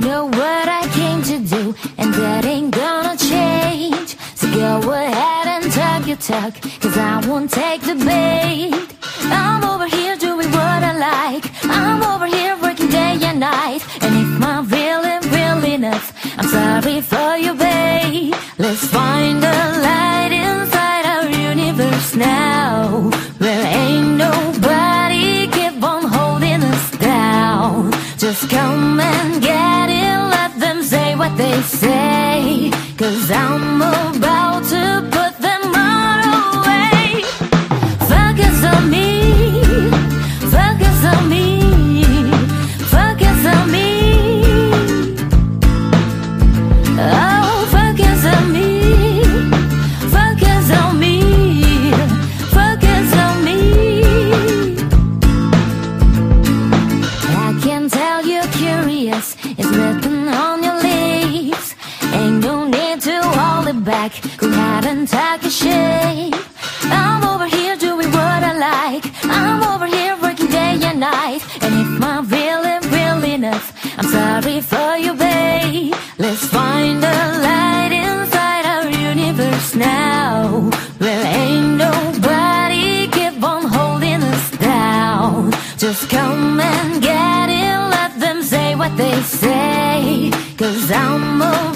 know what I came to do, and that ain't gonna change. So go ahead and talk your talk, cause I won't take the bait. I'm over here doing what I like. I'm over here working day and night. And if my really, really enough, I'm sorry for you, babe. Let's find the light inside our universe now. Where ain't nobody keep on holding us down. Just come and get what they say. Cause I'm about back, go ahead and take a shape. I'm over here doing what I like. I'm over here working day and night. And if my really, really enough, I'm sorry for you, babe. Let's find the light inside our universe now. Where ain't nobody keep on holding us down. Just come and get it, let them say what they say. Cause I'm to